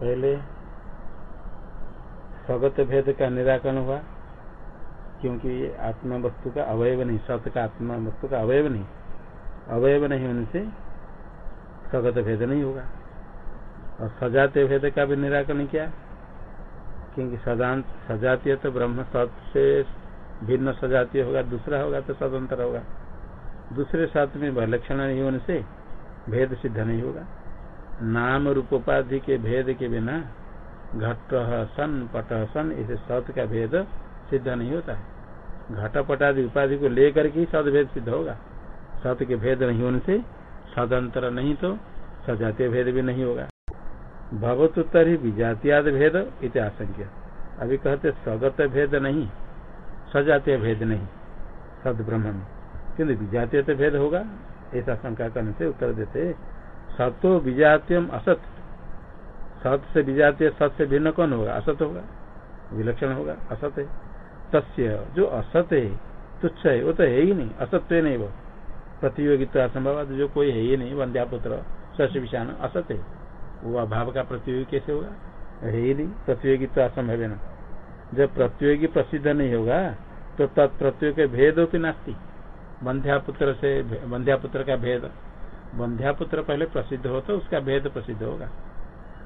पहले स्वगत भेद का निराकरण हुआ, क्योंकि आत्मा वस्तु का अवयव नहीं, सत का आत्मा वस्तु का अवयव नहीं। अवयव नहीं होने से स्वगत भेद नहीं होगा। और सजातीय भेद का भी निराकरण किया, क्योंकि सदांत सजातीय तो ब्रह्म सत से भिन्न सजातीय होगा, दूसरा होगा तो स्वतंत्र होगा। दूसरे साथ में विलक्षण नहीं होने से भेद सिद्ध नहीं होगा। नाम रूप उपाधि के भेद के बिना घट सन, पट सन, इसे सत का भेद सिद्ध नहीं होता है। घटपट आदि उपाधि को लेकर के सद भेद सिद्ध होगा। सत के भेद नहीं होने से सदंतर नहीं तो सजातीय भेद भी नहीं होगा। भगवतोत्तर ही विजातीयाद भेद इत आशंक्य। अभी कहते स्वगत भेद नहीं, सजातीय भेद नहीं सद ब्रह्म में किन्तु विजातीय भेद होगा, ऐसा शंका करने से उत्तर देते। सतो विजातीय असत। सत से विजातीय सत से भिन्न कौन होगा? असत होगा। विलक्षण होगा। असत है। तस्य जो असत है, तुच्छ है, वो तो है ही नहीं। असत्य नहीं वो। प्रतियोगिता असंभव जो कोई है ही नहीं। वंद्यापुत्र सस्य विषाण असत है। वो अभाव का प्रतियोगी कैसे होगा? है ही नहीं। प्रतियोगिता असंभव है ना। जब प्रतियोगी प्रसिद्ध नहीं होगा तो तत्प्रतियोगी भेद होती नास्ती। बंध्यापुत्र से बंध्यापुत्र का भेद बंध्यापुत्र पहले प्रसिद्ध हो तो उसका भेद प्रसिद्ध होगा।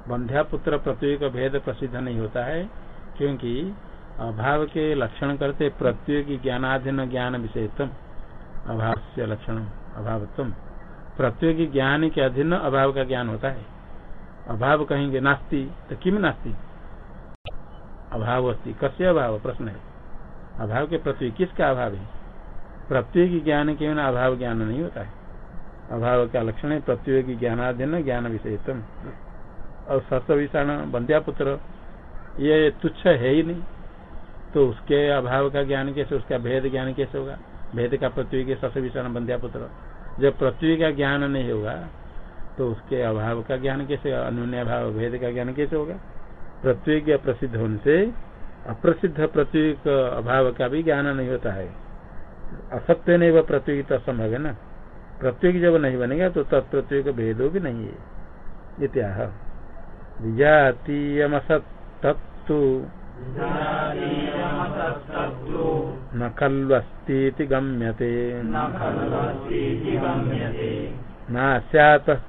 बंध्यापुत्र प्रत्यय का भेद प्रसिद्ध नहीं होता है, क्योंकि अभाव के लक्षण करते प्रत्यय की ज्ञानाधीन ज्ञान विषयत्म अभाव से लक्षण अभावत्म प्रत्यय की ज्ञान के अधीन अभाव का ज्ञान होता है। अभाव कहेंगे नास्ती तो किम नास्ती? अभाव अस्ती। कस्य अभाव? प्रश्न है। अभाव के प्रत्यय किसका अभाव है? प्रत्यय की ज्ञान के बिना अभाव ज्ञान नहीं होता है। अभाव का लक्षण है प्रतियोगी ज्ञानाधीन ज्ञान विषयत्म। और सत्य विषाण बंध्यापुत्र ये तुच्छ है ही नहीं। तो उसके अभाव का ज्ञान कैसे, उसका भेद ज्ञान कैसे होगा? भेद का के सस्य विषाण बंध्यापुत्र जब पृथ्वी का ज्ञान नहीं होगा तो उसके अभाव का ज्ञान कैसे अन्य अभाव, भेद का ज्ञान कैसे होगा? के प्रसिद्ध होने से अप्रसिद्ध का अभाव का भी ज्ञान नहीं होता है। असत्य नहीं, वह पृथ्वी तो असंभव है ना? पृथ्वी जब नहीं बनेगा तो तत्पृथ्वी का भेदो भी नहीं है। इत्याह। विजातीयमसत्तत्तु। न खल्वस्तीति गम्यते। न स्यातः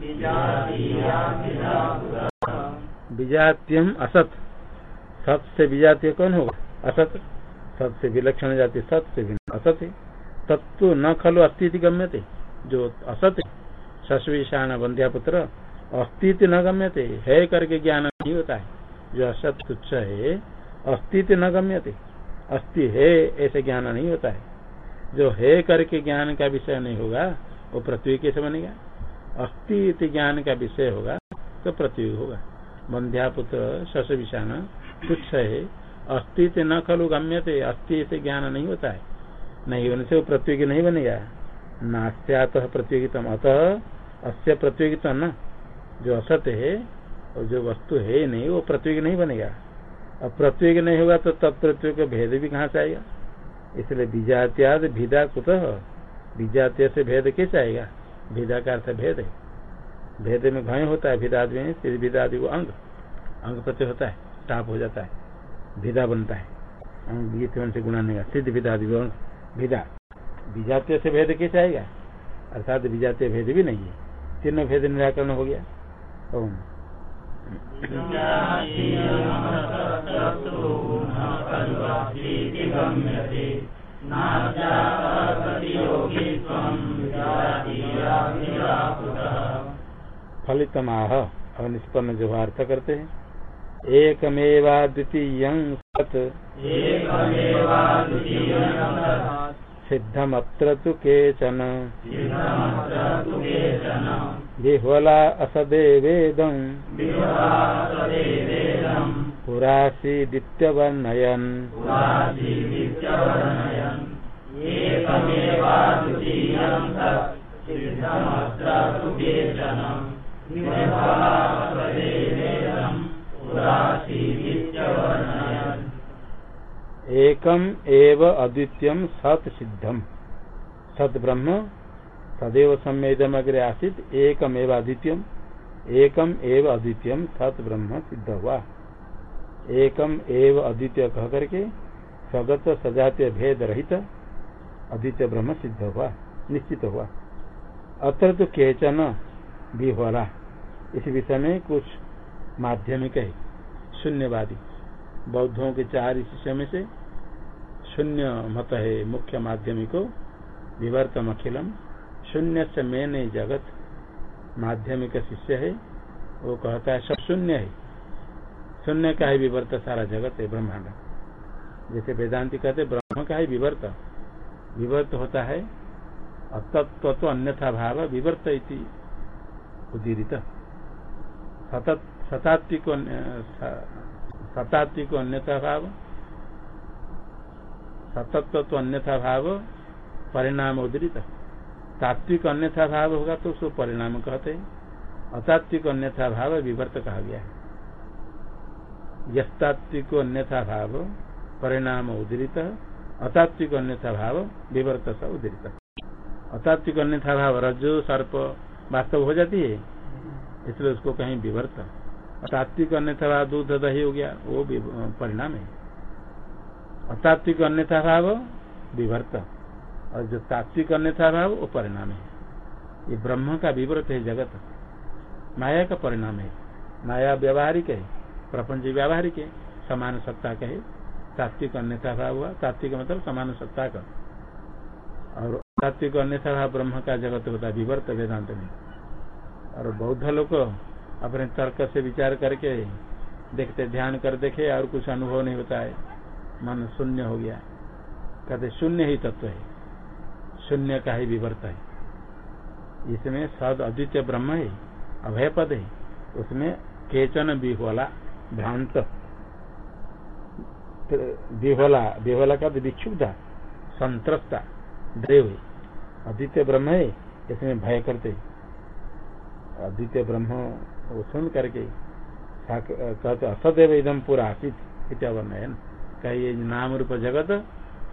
विजातीयाद्भिदा कुतः विजात्यम असत। सत से विजातीय कौन होगा? असत। सत से विलक्षण जाति, सत से असत। है तत्व न खलो अस्तित्व गम्यते। जो असत है शशविषाण बंध्यापुत्र अस्तित्व न गम्यते। है करके ज्ञान नहीं होता है। जो असत, तुच्छ है अस्तित्व न गम्यते। अस्थि है, ऐसे ज्ञान नहीं होता है। जो है करके ज्ञान का विषय नहीं होगा, वो पृथ्वी कैसे बनेगा। अस्तित्व ज्ञान का विषय होगा तो पृथ्वी होगा। बंध्यापुत्र शश विषाण, तुच्छ है। अस्तित्व न खलु गम्यते अस्तित्व ज्ञान नहीं होता है। नहीं होने से वो प्रतियोगी नहीं बनेगा। नास्यात प्रतियोगिता अतः अस्य प्रतियोगिता न। जो असत्य है, और जो वस्तु है नहीं, वो प्रतियोगी नहीं बनेगा। अब प्रतियोगी नहीं होगा तो तत्प्रत्योग का भेद भी कहाँ से आएगा? इसलिए विजात्याद भिदा कुतः? विजातीय से भेद कैसे आएगा? भिदा का अर्थ भेद है। भेद में भय होता है भिदाद में, फिर भिदादि वो अंग। अंग प्रत्यय होता है, टाप हो जाता है, भिदा बनता है। अंग गीत से गुणा नहीं सिद्ध भिदादि अंग, भिदा। विजातीय से भेद कैसे आएगा? अर्थात विजातीय भेद भी नहीं है। तीनों भेद निराकरण हो गया। ओम। फलितमाह और निष्पन्न जो अर्थ करते हैं। एकमेवा द्वितीय सत। सिद्धमत्र तु केचन। विह्वला असदेवेदम् पुरासीदित्यवर्णयन्। एकम एव अद्वितीयम सत सिद्धम। सत ब्रह्म सदैव संवेदम अग्रे आसित एकम एव अद्वितीयम, एकम एव सत ब्रह्म सिद्ध हुआ एकम एव अद्वितीय कह करके स्वगत सजातीय भेद रहित, अद्वितीय ब्रह्म सिद्ध हुआ निश्चित हुआ अत्र तो केचन भी हो रहा इस विषय में कुछ माध्यमिक है। शून्यवादी। बौद्धों के चार शिष्य में से शून्य मत है मुख्य माध्यमिको, विवर्तम अखिलम। शून्य से मैंने जगत माध्यमिक शिष्य है। वो कहता है, सब शून्य है। शून्य का ही विवर्त सारा जगत है, ब्रह्मांड। जैसे वेदांति कहते ब्रह्म का ही विवर्त। विवर्त होता है तत्व तो अन्यथा भाव विवर्त इति उदीरित। शतात्विक शतात्विक अन्यथा भाव, सतत्व तो अन्यथा भाव, परिणाम उदरित। तात्विक अन्यथा भाव होगा तो उसको परिणाम कहते हैं। अतात्विक अन्यथा भाव विवर्त कहा गया है। यस्तात्विक अन्यथा भाव परिणाम उदरित अतात्विक अन्यथा भाव विवर्त स उदरित अतात्विक अन्यथा भाव रज्जु सर्प वास्तव हो जाती है, इसलिए उसको कहीं विवर्त। अतात्विक अन्यथा भाव दूध दही हो गया, वो परिणाम है। अतात्विक अन्यथा भाव विवर्त। और जो तात्विक अन्यथा भाव वो परिणाम है। ये ब्रह्म का विवर्त है जगत। माया का परिणाम है। माया व्यवहारिक है, प्रपंच व्यावहारिक है, समान सत्ता का है। तात्विक अन्यथा भाव हुआ। तात्विक मतलब समान सत्ता का। और तात्विक अन्यथा भाव ब्रह्म का जगत होता है विवर्त वेदांत में। और बौद्ध लोग अपने तर्क से विचार करके देखते, ध्यान कर देखे, और कुछ अनुभव नहीं होता है। मन शून्य हो गया। कहते, शून्य ही तत्व है। शून्य का ही विवर्त है। इसमें सद अद्वितीय ब्रह्म है, अभय पद है। उसमें केचन बिहोला भ्रांत। बिहोला बिहोला का विक्षुब्धा संतरस्ता देव है। अद्वितीय ब्रह्म है, इसमें भय करते अद्वितीय ब्रह्म वो सुन करके कहते एकदम पूरा आसित इत्यावर्णयन का ये नाम रूप जगत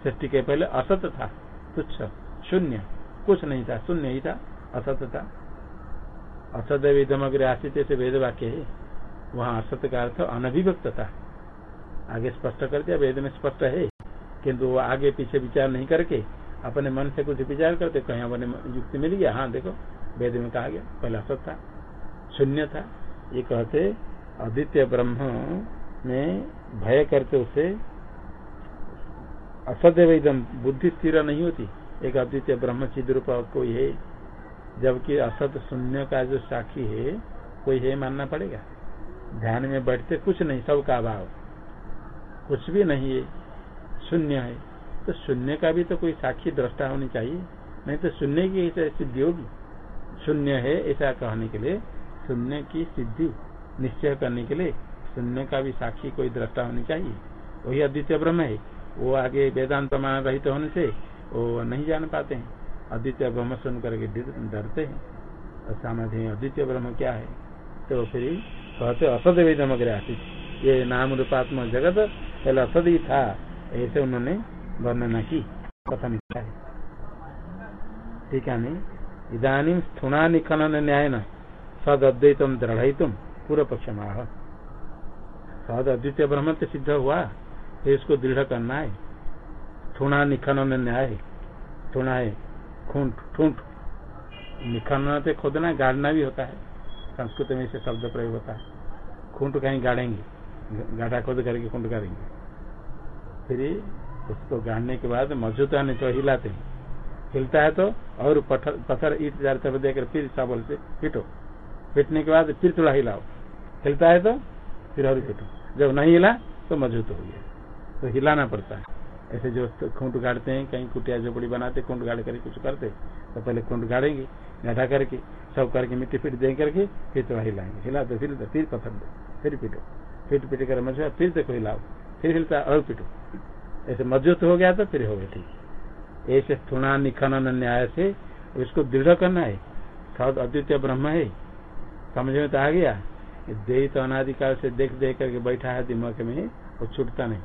सृष्टि के पहले असत था, तुच्छ। शून्य। कुछ नहीं था, शून्य ही था, असत था। असत वेदमग्र आशित से वेद वाक्य है। वहाँ असत का अर्थ अनभिव्यक्त था। आगे स्पष्ट कर दिया, वेद में स्पष्ट है। किंतु वो आगे पीछे विचार नहीं करके अपने मन से कुछ विचार करते, कहीं अपने युक्ति मिल गया। हाँ देखो, वेद में कहा गया, पहले असत था, शून्य था। ये कहते अद्वितीय ब्रह्म में भय करते उसे असदैव बुद्धि स्थिर नहीं होती। एक अद्वितीय ब्रह्म चिद रूप कोई है, जबकि असत शून्य का जो साक्षी है, कोई है मानना पड़ेगा। ध्यान में बैठते कुछ नहीं, सबका अभाव। कुछ भी नहीं है, शून्य है। तो शून्य का भी तो कोई साक्षी दृष्टा होनी चाहिए। नहीं तो शून्य की सिद्धि होगी। शून्य है ऐसा कहने के लिए, शून्य की सिद्धि निश्चय करने के लिए शून्य का भी साक्षी कोई दृष्टा होनी चाहिए। वही अद्वितीय ब्रह्म है। वो आगे वेदांत प्रमाण रहित होने से वो नहीं जान पाते हैं। अद्वितीय ब्रह्म सुन करके डरते हैं। और सामर्थ्य अद्वितीय ब्रह्म क्या है? तो फिर कहते असद वेदम आशित ये नाम रूपात्मक जगत, पहले असद ही था। ऐसे उन्होंने वर्णना की। कथन है? ठीक है नहीं इधानी स्थूणा निखनन न्याय न सद अद्वैतम दृढ़ पूर्व पक्ष सद अद्वितीय ब्रह्म तो सिद्ध हुआ तो इसको दृढ़ करना है। थुना निखनन न्याय थुना है खूंट ठूंठ। निखनन तो खोदना गाड़ना भी होता है, संस्कृत में इसे शब्द प्रयोग होता है। खूंट कहीं गाड़ेंगे गाढ़ा खोद करके खूंट गाड़ेंगे फिर उसको गाड़ने के बाद मज़बूत आने तो हिलाते हैं। हिलता है तो और पत्थर ईट चार तरफ़ देकर फिर साबल से पीटो। पीटने के बाद फिर थोड़ा हिलाओ। हिलता है तो फिर और पीटो। जब नहीं हिला तो मज़बूत हो गया। तो हिलाना पड़ता है। ऐसे जो खूंट गाड़ते हैं, कहीं कुटिया झोपड़ी बनाते, खूंट गाड़ करके कुछ करते तो पहले खूंट गाड़ेंगे, गढ़ा करके, सब करके मिट्टी फिट दे करके, फिर तो हिलाएँगे हिलाते फिर फिर पत्थर दो, फिर पीटो। फिर पीट कर मज़बूत फिर देखो हिलाओ, फिर हिलता और पीटो। ऐसे मज़बूत हो गया तो फिर हो गया ठीक। ऐसे थुना निखनन न्याय से इसको दृढ़ करना है सद अद्वितीय ब्रह्म है। समझ में तो आ गया? दे तो अनादिकाल से देख देख करके बैठा है दिमाग में, वो छूटता नहीं।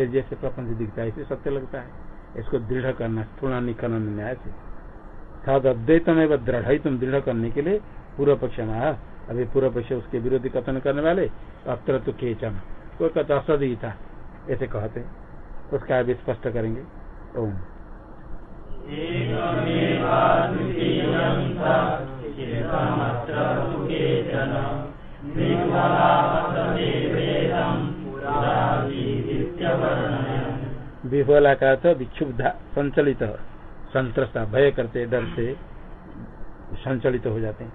फिर जैसे प्रपंच दिखता है, इसे सत्य लगता है। इसको दृढ़ करना स्थूल निकलन न्याय से। सद अद्वैतम एवं दृढ़ ही तुम दृढ़ करने के लिए पूर्व पक्ष में अभी पूर्व पक्ष उसके विरोधी कथन करने वाले, अत्र तो केचन। कोई कथा असद ही था ऐसे कहते उसका अभी स्पष्ट करेंगे। ओम। विह्वला का तो विक्षुब्धा, संचलित। संतरता भय करते डर से संचलित हो जाते हैं।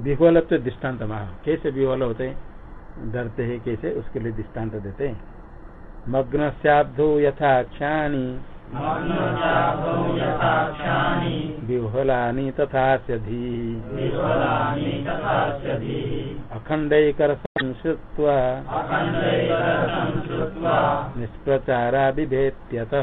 विह्वल तो दृष्टांत माह। कैसे विह्वल होते हैं? डरते हैं कैसे? उसके लिए दृष्टांत देते हैं। मग्न यथा क्षाणी। विह्वलानी तथा अखंडकर संश्रुत्वा निष्प्रचारा बिभेत्यत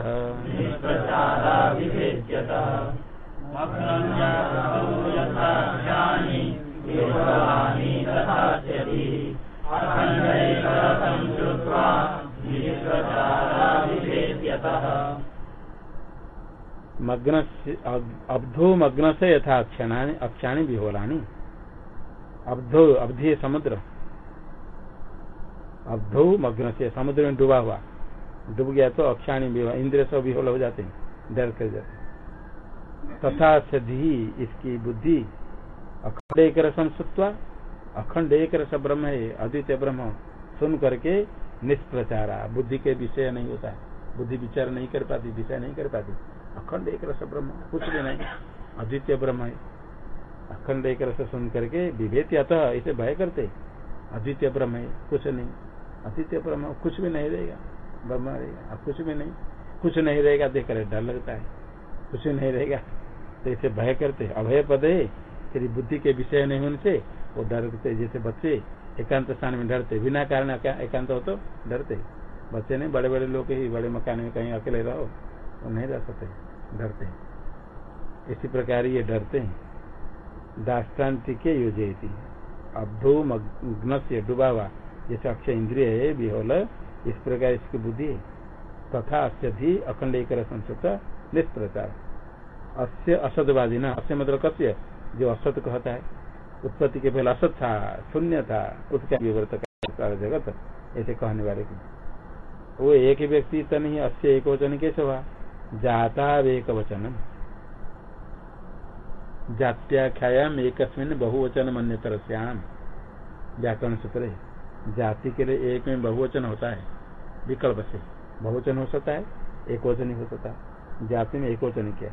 मग्न अब्धो मग्न से यथा अक्षाणी विहोलानी अब्धो, अब्धि समुद्र। अब्धो मग्न से समुद्र में डूबा हुआ। डूब गया तो अक्षाणी इंद्र सब विहोल हो जाते हैं, डर कर जाते तथा सधी इसकी बुद्धि अखंड एक रसम सुत्वा अखंड एक रस ब्रह्म है, अद्वितीय ब्रह्म, सुन करके निष्प्रचारा। बुद्धि के विषय नहीं होता बुद्धि विचार नहीं कर पाती, विषय नहीं कर पाती। अखंड एक रस ब्रह्म कुछ भी नहीं। अद्वितीय ब्रह्म है अखंड एक रस सुन करके विभेद अतः इसे भय करते। अद्वितीय ब्रह्म है कुछ नहीं। अद्वितीय ब्रह्म कुछ भी नहीं रहेगा। ब्रह्म रहेगा। अब कुछ भी नहीं। कुछ नहीं रहेगा देख कर डर लगता है। कुछ नहीं रहेगा तो इसे भय करते। अभय पद है बुद्धि के विषय नहीं होने से, वो डरते जैसे बच्चे एकांत स्थान में डरते। बिना कारण एकांत हो तो डरते। बच्चे नहीं बड़े बड़े लोग ही, बड़े मकान में कहीं अकेले रहो, वो नहीं रह सकते। डरते हैं। इसी प्रकार ये डरते हैं। दाष्टान्ति के योजना अब्धो मग्न से डूबा हुआ जैसे अक्षय इंद्रिय है बिहोल इस प्रकार इसकी बुद्धि है। तथा अस्य भी अखंड एक संस्कृत निष्प्रचार। अस्य असतवादी ना अस्य मतलब कस्य? जो असत कहता है। उत्पत्ति के पहले असत था शून्य था उसका विवर्त जगत। ऐसे कहने वाले की वो एक व्यक्ति तो नहीं, अस्य एक वचन कैसे हुआ? जाता एक वचन जात्याख्याम एक बहुवचन मन्यतर श्याम व्याकरण सूत्र जाति के लिए एक में बहुवचन होता है, विकल्प से। बहुवचन हो सकता है, एक वचन ही हो सकता। है जाति में एक वचन किया।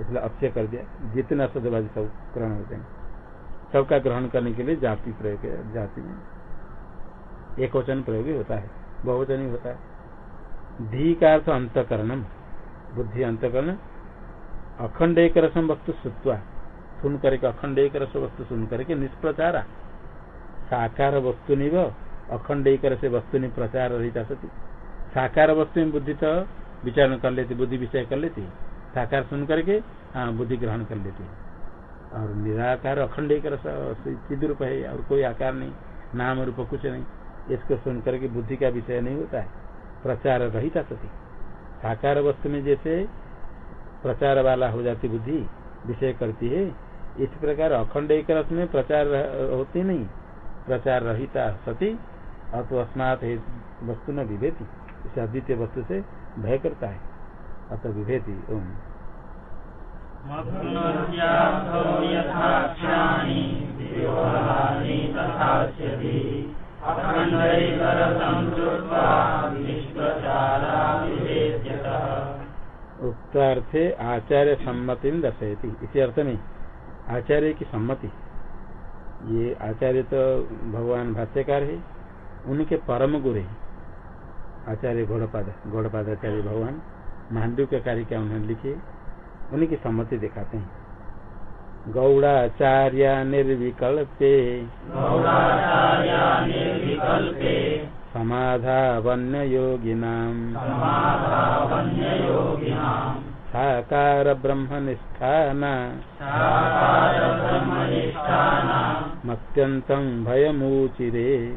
इसलिए अक्षय कर दिया। जितना सदबाजी सब ग्रहण होते हैं। सबका ग्रहण करने के लिए जाति प्रयोग जाति में। एक वचन प्रयोग होता है, बहुवचन ही होता है। धी का अर्थ अंतकरणम। बुद्धि अंतकरण अखंड एक रसम वस्तु सुत्वा सुन करके अखंड एक रस वस्तु सुन करके निष्प्रचारा। साकार वस्तु निव अखंड एक से वस्तु प्रचार रहता सती। साकार वस्तु में बुद्धि तो विचारण कर लेती, बुद्धि विषय कर लेती। साकार सुन करके हाँ बुद्धि ग्रहण कर लेती। और निराकार अखंड एक रस सिद्ध रूप है, और कोई आकार नहीं, नाम रूप कुछ नहीं। इसको सुन करके बुद्धि का विषय नहीं होता है। प्रचार रही रहता सती। साकार वस्तु में जैसे प्रचार वाला हो जाती बुद्धि, विषय करती है, इस प्रकार अखंड एक रस में प्रचार होती नहीं। प्रचार रहता सती अतो अस्मात वस्तु न विभेती। इसे अद्वितीय वस्तु से भय करता है। अत विभेदी ओम। उत्तरार्थे आचार्य सम्मति दर्शयती। इसी अर्थ में आचार्य की सम्मति। ये आचार्य तो भगवान भाष्यकार है। उनके परम गुरु है। आचार्य घोड़पाद घोड़पाद आचार्य भगवान मांडू के कार्य क्या उन्होंने लिखे? उनकी सम्मति दिखाते हैं। गौड़ाचार्य निर्विकल्पे। समाधा वन्य योगिनाम साकार ब्रह्म निष्ठाना मत्यन्तं भयमूचिरे।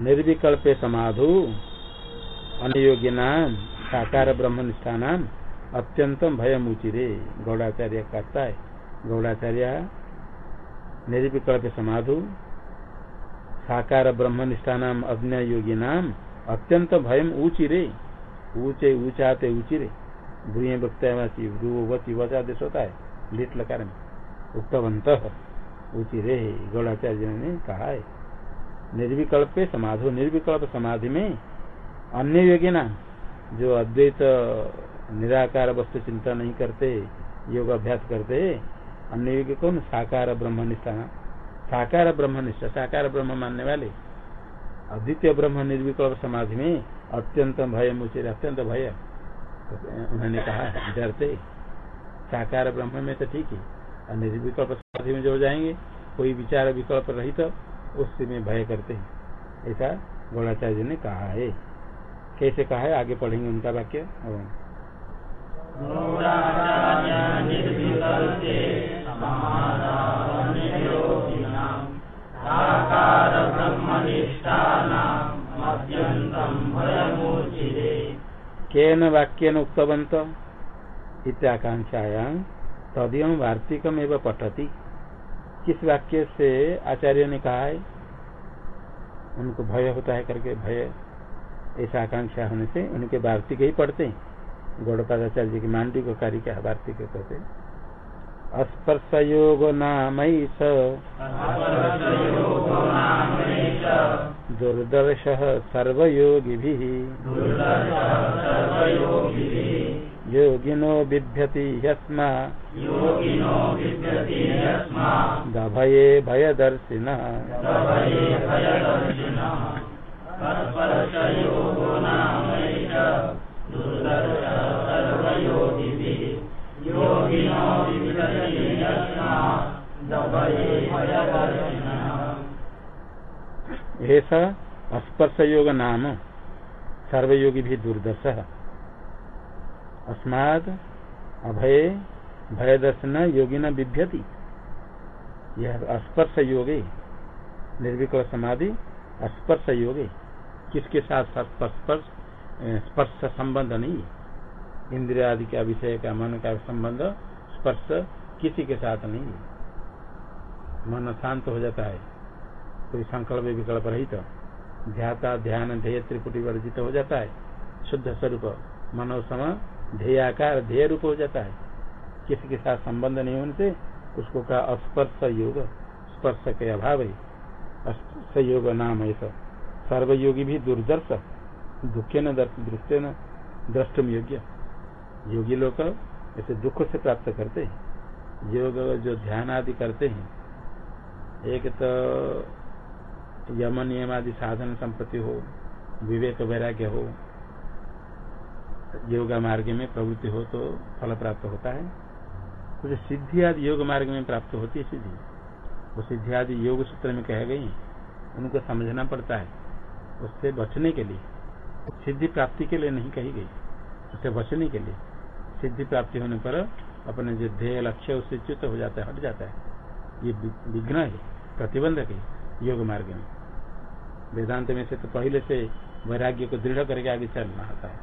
निर्विकल्पे समाधु। अनुयोगी साकार ब्रह्म नाम अत्यंतम भयमुचिरे गौड़ाचार्य कहता है, गौड़ाचार्य, निर्विकल्प समाधु, साकार ब्रह्म निष्ठा नाम अज्ञ योगी नाम अत्यंत भयम ऊचिरे ऊँचे ऊंचाते ऊचिरे भूये वक्तावासी भ्रुवती वचादेश होता है। लिट लकार में। उक्तवंत ऊचिरे गौड़ाचार्य ने कहा है, निर्विकल्प समाधो, निर्विकल्प समाधि में अन्य योगी ना जो अद्वैत निराकार वस्तु चिंता नहीं करते, योग अभ्यास करते। अन्य योगी कौन? साकार ब्रह्म ब्रह्मनिष्ठा साकार ब्रह्मनिष्ठा साकार ब्रह्म मानने वाले। अद्वितीय ब्रह्म निर्विकल्प समाधि में अत्यंत भय मुझे अत्यंत भय। उन्होंने कहा, डरते। साकार ब्रह्म में तो ठीक है। और निर्विकल्प समाधि में जो जाएँगे, कोई विचार विकल्प रहित तो उससे में भय करते हैं। ऐसा गौड़ाचार्य ने कहा है। कैसे कहा है? आगे पढ़ेंगे उनका वाक्य। केन वाक्यन उक्तवंत इत्याकांक्षाया तदीय वार्तिकम एवं पठती। किस वाक्य से आचार्य ने कहा है? उनको भय होता है करके भय, ऐसा आकांक्षा होने से उनके वार्तिक ही पढ़ते हैं। गौड़पादाचार्य जी की मांडी को कार्य क्या वार्तिक कहते अस्पर्श योग नाम दुर्दर्श सर्वयोगी योगिनो बिभ्यति गभये भयदर्शिन। ऐसा स्पर्श योग नाम सर्वयोगी भी दुर्दर्श अस्माद अभय भय दर्शन योगी न बिभ्यति। यह स्पर्श योगे निर्विकल समाधि स्पर्श योगे किसके साथ स्पर्श? स्पर्श संबंध नहीं इंद्रिया आदि का विषय का मन का संबंध स्पर्श किसी के साथ नहीं मन शांत हो जाता है कोई संकल्प विकल्प रहित तो, ध्याता ध्यान ध्येय त्रिपुटी वर्जित हो जाता है शुद्ध स्वरूप मनोसम ध्येयाकार ध्येय रूप हो जाता है। किसी के साथ संबंध नहीं होने से उसको का अस्पर्श योग स्पर्श के अभाव है। संयोग नाम ऐसा। सर्वयोगी भी दुर्दर्श। दुखे न दृष्टि न द्रष्टुम योग्य। योगी लोग ऐसे दुख से प्राप्त करते हैं। योग जो ध्यान आदि करते हैं, एक तो यम नियम आदि साधन संपत्ति हो, विवेक वैराग्य हो, योगा मार्ग में प्रवृत्ति हो तो फल प्राप्त होता है। कुछ सिद्धि आदि योग मार्ग में प्राप्त होती है सिद्धि। वो सिद्धि आदि योग सूत्र में कह गई उनको समझना पड़ता है। उससे बचने के लिए सिद्धि प्राप्ति के लिए नहीं कही गई। उसे बचने के लिए। सिद्धि प्राप्ति होने पर अपने जो ध्येय लक्ष्य उससे च्युत हो जाता है, हट जाता है। ये विघ्न है प्रतिबंधक है, योग मार्ग में। वेदांत में से तो पहले से वैराग्य को दृढ़ करके आगे चलना होता है।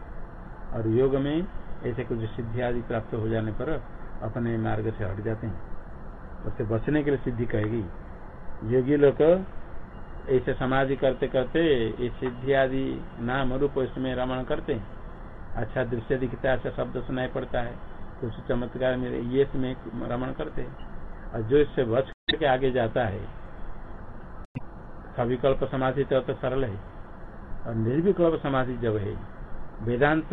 और योग में ऐसे कुछ सिद्धि आदि प्राप्त हो जाने पर अपने मार्ग से हट जाते हैं। उससे बचने के लिए सिद्धि कहेगी। योगी लोग ऐसे समाधि करते करते ये सिद्धि आदि नाम रूप इसमें रमण करते हैं। अच्छा दृश्य दिखता है अच्छा शब्द सुनाई पड़ता है कुछ चमत्कार में ये इसमें रमण करते हैं। और जो इससे बच करके आगे जाता है सविकल्प समाधि तो, तो सरल है और निर्विकल्प समाधि जब है वेदांत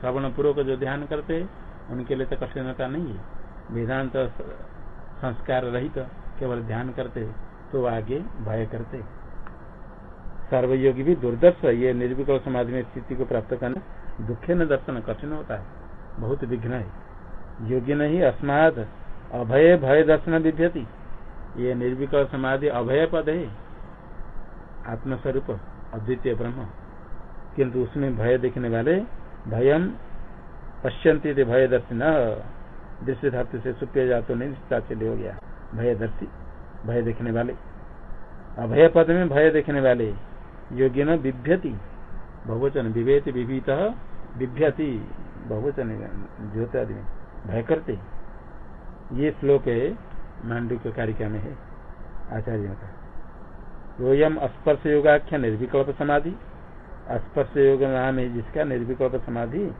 श्रवण पूर्वक जो ध्यान करते उनके लिए तो कठिनता नहीं है। वेदांत संस्कार रहित तो केवल ध्यान करते तो आगे भय करते सर्वयोगी भी दुर्दर्श ये निर्विकल समाधि में स्थिति को प्राप्त करना दुखे न दर्शन, कठिन होता है, बहुत विघ्न है। योग्य नहीं अस्माद अभय भय दर्शन विभ्यति। ये निर्विकल समाधि अभय पद है। आत्मस्वरूप, अद्वितीय ब्रह्म। किंतु उसमें भय देखने वाले भयम पश्यंती थे भय दर्शी न दृश्य धातु से सुप्य जातो नहीं हो गया। भय दर्शी भय देखने वाले। अभय पद में भय देखने वाले। योग्य न बिभ्यति, बहुवचन विवेत विभीत बिभ्यति, बहुवचन ज्योति आदि भय करते। ये श्लोक है मांडू के कारिका में है, आचार्य का। रोयम स्पर्श योगाख्या निर्विकल्प समाधि। स्पर्श योग नाम है जिसका निर्विकल्प समाधि,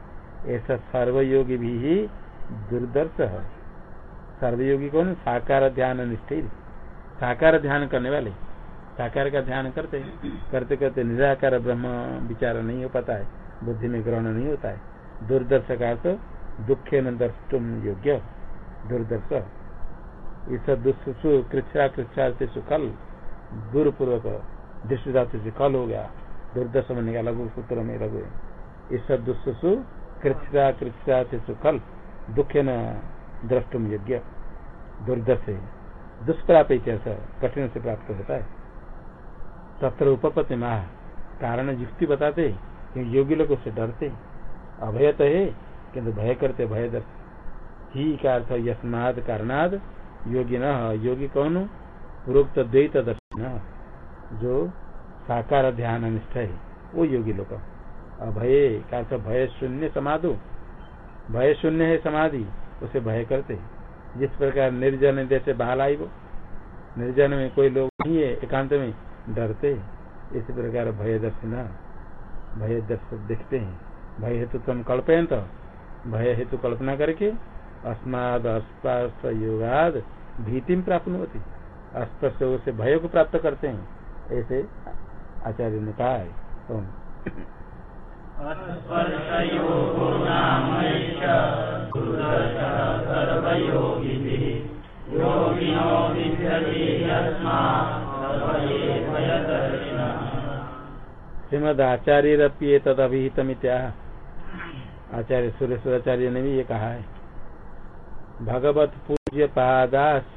ऐसा सर्वयोगी भी दुर्दर्श है। सर्वयोगी कौन? साकार ध्यान निष्ठिर साकार ध्यान करने वाले। साकार का ध्यान करते करते करते निराकार ब्रह्म विचार नहीं हो पाता है। बुद्धि में ग्रहण नहीं होता है। दुर्दर्श का अर्थ दुखे न दर्शुम योग्य। दुर्दर्श। इस दुष्सु कृच्छा से सुखल, दूरपूर्वक दृष्टि से कल हो गया। दुर्दर्श बनने का लघु सूत्र में लघु। इस दुष्सु कृच्छा कृच्छा से सुखल दुखे न द्रष्टुम योग्य। दुर्दर्श दुष्प्राप्त कठिन से प्राप्त होता है। तत्र उपपति माह कारण युक्ति बताते क्योंकि योगी लोग उससे डरते अभय तो है किन्तु भय करते भय दर्श। ही का अर्थ यस्माद कारणाद योगी न योगी कौन पूर्वोक्त द्वैत दर्शन जो साकार ध्यान अनिष्ठ है, वो योगी लोग अभय का अर्थ भय शून्य समाधु। भय शून्य है समाधि, उसे भय करते जिस प्रकार निर्जन जैसे बहाल आई वो, निर्जन में कोई लोग नहीं है, एकांत में डरते इसी प्रकार भय दर्शन भय दर्शन देखते हैं। भय हेतु तुम कल्पयन तो भय हेतु कल्पना करके अस्माद अस्पर्श योगाद भीति प्राप्त होती अस्पर्श योग से भय को प्राप्त करते हैं। ऐसे आचार्य ने कहा है। तो श्रीमद आचार्य तद अभिहित आचार्य सुरेश्वराचार्य ने भी ये कहा है। भगवत पूज्य पादाश्च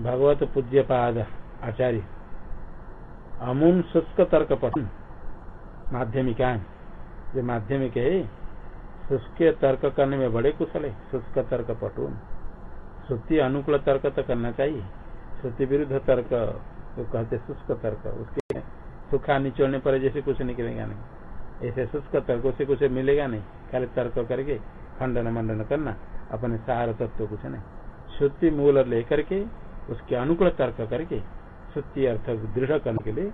भगवत पूज्य पाद आचार्य। अमून शुष्क तर्क पठन माध्यमिका जो माध्यमिक है शुष्क तर्क करने में बड़े कुशल। है शुष्क तर्क पटून श्रुति अनुकूल तर्क तो करना चाहिए। श्रुति विरुद्ध तर्क तो कहते शुष्क तर्क उसके सुखा निचोड़ने पर जैसे कुछ निकलेगा नहीं। ऐसे शुष्क तर्क से कुछ मिलेगा नहीं। खाली तर्क करके खंडन मंडन करना। अपने सार तत्व कुछ नहीं। श्रुति मूल लेकर के, उसके अनुकूल तर्क करके श्रुति अर्थ दृढ़ करने के लिए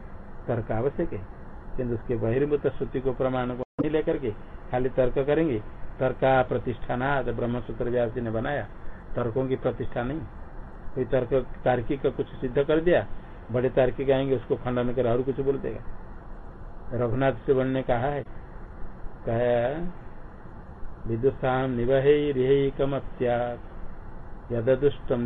तर्क आवश्यक है। किन्तु उसके बहिर्भूत श्रुति को प्रमाण को नहीं लेकर के, खाली तर्क करेंगे। तर्का प्रतिष्ठाना ब्रह्म सूत्र व्यास जी ने बनाया। तर्कों की प्रतिष्ठा नहीं। कोई तर्क तार्किक का कुछ सिद्ध कर दिया, बड़े तार्किक आएँगे, उसको खंडन कर और कुछ बोल देगा। रघुनाथ से बनने कहा है, कहा विदुषाम निवहे रिहे कमत्या यदुष्टम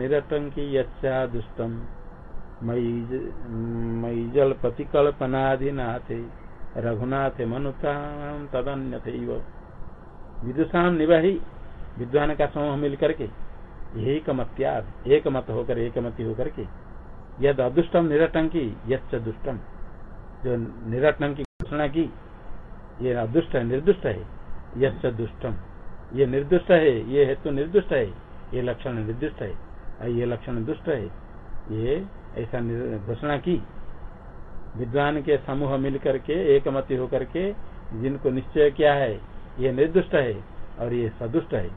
मई जल प्रतिकल्पनाधिनाथे रघुनाथ मनुता तदन्य विदुषाम निवाही विद्वान का समूह मिल करके एक मत्याद एक मत होकर एक मत होकर के यद अदुष्टम निरटंकी यच्च दुष्टम जो निरटंकी घोषणा की, ये अदुष्ट है निर्दुष्ट है यच्च दुष्टम ये निर्दुष्ट है, ये हेतु निर्दुष्ट है, ये लक्षण निर्दुष्ट है। ये लक्षण दुष्ट है। ये ऐसा घोषणा की। विद्वान के समूह मिल करके एक मति होकर के, जिनको निश्चय किया है, ये निर्दुष्ट है और ये सदुष्ट है।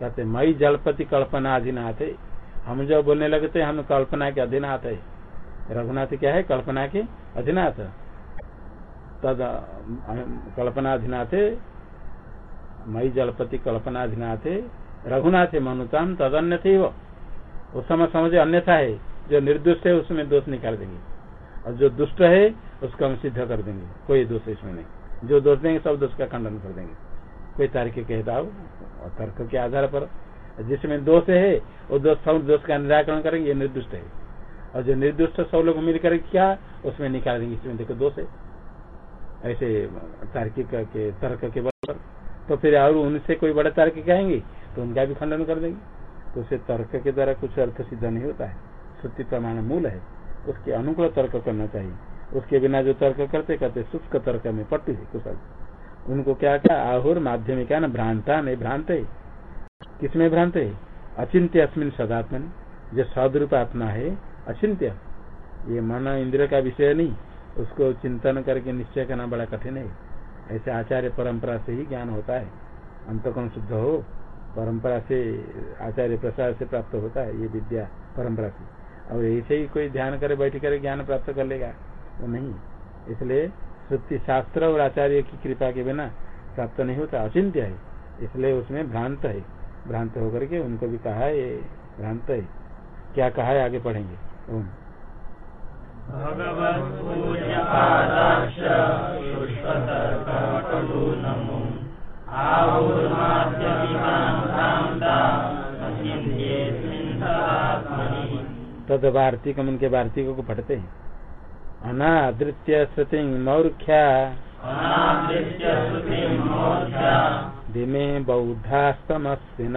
कहते, मई जलपति कल्पना अधीनाथ है। हम जो बोलने लगते, हम कल्पना के अधीनाथ है। रघुनाथ क्या है? कल्पना के अधीनाथ। तद कल्पनाधीना थे मई जलपति कल्पनाधिनाथ, रघुनाथ मनुताम तद अन्य थे वो उस समय समझे अन्यथा है, जो निर्दोष है उसमें दोष निकाल देंगे। और जो दुष्ट है, उसको हम सिद्ध कर देंगे। कोई दोष इसमें नहीं। जो दोष देंगे, सब दोष का खंडन कर देंगे। कोई तार्किक कहता हो, और तर्क के आधार पर। जिसमें दोष है, वो दोष सब दोष का निराकरण करेंगे, ये निर्दुष्ट है। और जो निर्दुष्ट सब लोग मिलकर क्या, उसमें निकाल देंगे, इसमें देखो दोष है। ऐसे तार्किक के, तर्क के तो फिर और उनसे कोई बड़ा तर्क कहेंगे तो उनका भी खंडन कर देंगे। तो उसे तर्क के द्वारा कुछ अर्थ सिद्ध नहीं होता है। श्रुति प्रमाण मूल है। उसके अनुकूल तर्क करना चाहिए। उसके बिना जो तर्क करते करते शुष्क तर्क में पट्टी है, कुशल। उनको क्या क्या आहुर माध्यमिका न भ्रांता नहीं भ्रांत है? किसमें भ्रांत है? अचिंत्य अस्मिन सदात्मन। जो सदरूप आत्मा है, अचिंत्य। ये मन इंद्र का विषय नहीं। उसको चिंतन करके निश्चय करना बड़ा कठिन है। ऐसे आचार्य परंपरा से ही ज्ञान होता है। अंतकरण शुद्ध हो, परंपरा से, आचार्य प्रसाद से प्राप्त होता है ये विद्या परंपरा से। और ऐसे ही कोई ध्यान करे, बैठ कर ज्ञान प्राप्त कर लेगा, वो नहीं। इसलिए श्रुति शास्त्र और आचार्य की कृपा के बिना प्राप्त नहीं होता, अचिंत्य है। इसलिए उसमें भ्रांत है। भ्रांत होकर के उनको भी कहा है भ्रांत है। क्या कहा है, आगे पढ़ेंगे। तद वार्तिक उनके वार्तिकों को पढ़ते हैं अनादृत्य श्रुति मौर्ख्या दिमे बौद्धास्तमस्विन।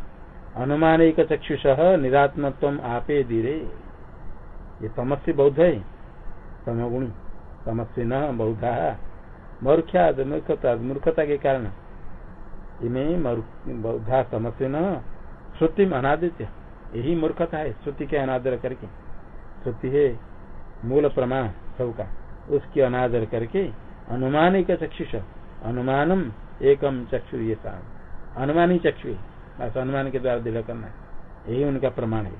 अनुमानिक चक्षुष निरात्मत्व आपे धीरे। ये तमस्वी बौद्ध। है तमगुणी। तमस्वी न बौद्धा। मौर्ख्याद मूर्खता मूर्खता के कारण इन्हें बौद्धा तमस्वी न। श्रुति में अनादित्य। यही मूर्खता है। श्रुति के अनादर करके। श्रुति है मूल प्रमाण सबका। उसकी अनादर करके अनुमानिक चक्षुष अनुमानम एकम चक्षु ये अनुमानी चक्षु। बस अनुमान के द्वारा दृढ़ करना है। यही उनका प्रमाण है।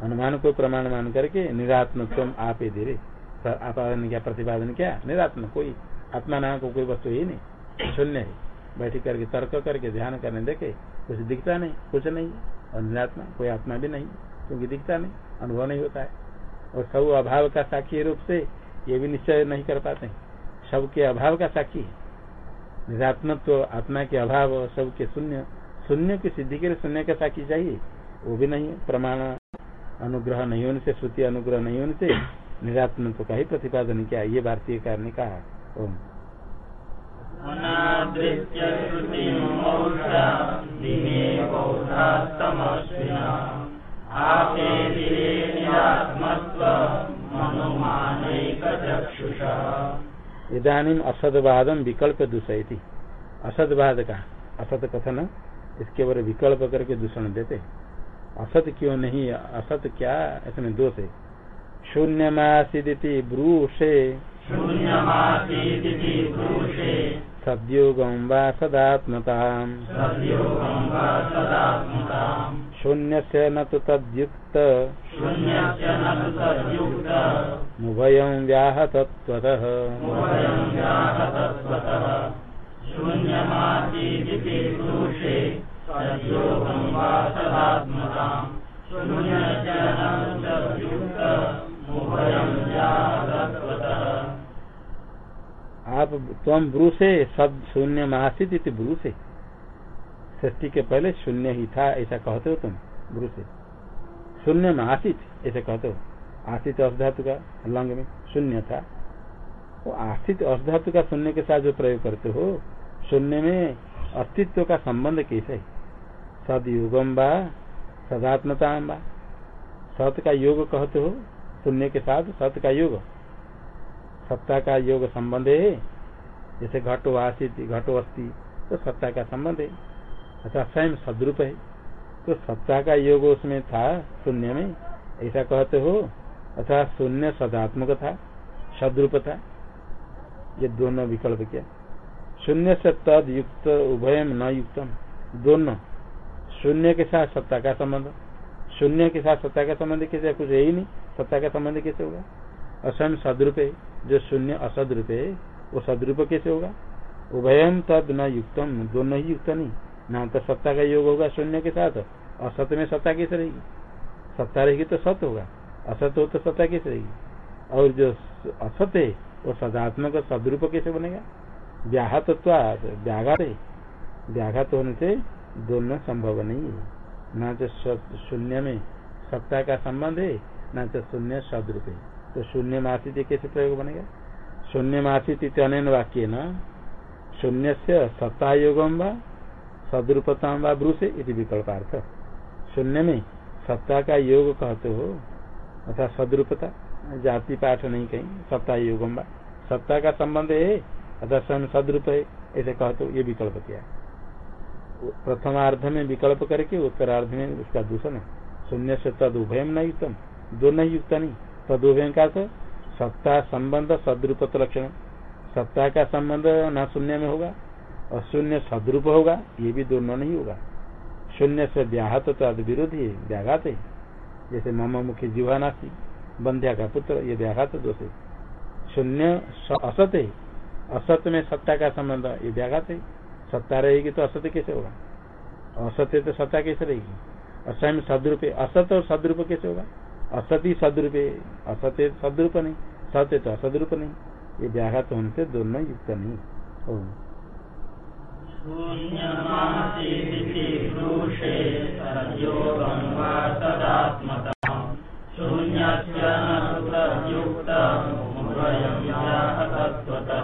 अनुमान को प्रमाण मान करके निरात्म तुम आप ही धीरे आपादन क्या प्रतिपादन क्या? निरात्म कोई आत्मा नाम को कोई वस्तु ही नहीं। शून्य है। बैठ करके, तर्क करके, ध्यान करने देखे, कुछ दिखता नहीं, कुछ नहीं। और निरात्मा, कोई आत्मा भी नहीं, क्योंकि दिखता नहीं, अनुभव नहीं होता है। और सब अभाव का साक्षी रूप से ये भी निश्चय नहीं कर पाते। सबके अभाव का साक्षी है। निरात्मत्व तो आत्मा के अभाव सबके शून्य शून्य की सिद्धि के लिए शून्य का साक्षी चाहिए। वो भी नहीं है। प्रमाण अनुग्रह नहीं होने से श्रुति अनुग्रह नहीं होने से निरात्मत्व का ही प्रतिपादन किया। ये भारतीय कार ने कहा। ओम। इधानी असदवादम विकल्प दूषयती असदवाद का असत कथन इसके ऊपर विकल्प करके दूषण देते असत क्यों नहीं असत क्या इसमें दोष है? शून्यमासीदिति ब्रूषे। सद्योगम वा सदात्मता शून्य से न तो तद्युक्त। मुभय व्याहतत्वतः। आप तम ब्रू से सब शून्य महासित ब्रू से सृष्टि के पहले शून्य ही था, ऐसा कहते हो तुम ब्रू से शून्य में आशित ऐसे कहते हो। आशित अर्धातु का लंग में शून्य था। वो आशित अर्धातु का शून्य के साथ जो प्रयोग करते हो शून्य में अस्तित्व का संबंध कैसे सदयुगम बा सदात्मता बा। सत का योग कहते हो शून्य के साथ सत का योग। सत्ता का योग संबंध है, जैसे घटो आसित घटो अस्थि तो सत्ता का संबंध है। अथवा स्वयं सदरूप है। तो सत्ता का योग उसमें था शून्य में, ऐसा कहते हो अथवा शून्य सदात्मक था, सदरूप था। ये दोनों विकल्प क्या? शून्य से तद युक्त उभय न युक्तम। दोनों। शून्य के साथ सत्ता का संबंध। शून्य के साथ सत्ता का संबंध कैसे? कुछ है ही नहीं। सत्ता का संबंध कैसे होगा? असम सदरूप। है जो शून्य असदरूप है वो सदरूप कैसे होगा? उभयम तद न युक्तम। दोनों ही युक्त नहीं। न तो सत्ता का योग होगा शून्य के साथ। असत में सत्ता कैसे रहेगी? सत्ता रहेगी तो सत होगा। असत हो तो सत्ता कैसे रहेगी? और जो असत है, वो सदात्मक सदरूप कैसे बनेगा? व्याहत व्याघात है व्याघात होने से दोनों संभव नहीं है। न तो शून्य में सत्ता का संबंध है, न तो शून्य सदरूप है। तो शून्य मासित कैसे प्रयोग बनेगा? शून्य मासित अन वाक्य न। शून्य से सत्ता योगम व सदरूपता व ब्रूसे विकल्पार्थ। शून्य में सत्ता का योग कहते हो, अर्थात सदरूपता, जाति पाठ नहीं कहीं सत्ता योगम सत्ता का संबंध है स्वयं सदरूप है, ऐसे कहते तो ये विकल्प किया प्रथमार्ध में विकल्प करके उत्तरार्ध में उसका दूषण है। शून्य से तद उभयम न युक्तम। दोनों ही युक्त नहीं, तद उभय का तो सत्ता संबंध सदरूप लक्षण। सत्ता का संबंध न शून्य में होगा और शून्य सदरूप होगा, ये भी दोनों नहीं होगा। शून्य से व्याहत तद विरोधी है, व्याघात है। जैसे मम मुखी जीवानासी बंध्या का पुत्र, ये व्याघात दोष है। शून्य असत है असत में सत्ता का संबंध ये व्याघात है। सत्ता रहेगी तो असत्य कैसे होगा? असत्य तो सत्ता कैसे रहेगी? असम सदरूप असत और सदरूप कैसे होगा? असत्य सदरूप असत्य सदरूप नहीं, सत्य तो असदरूप नहीं। ये व्याघात होने से दोनों युक्त नहीं। शून्य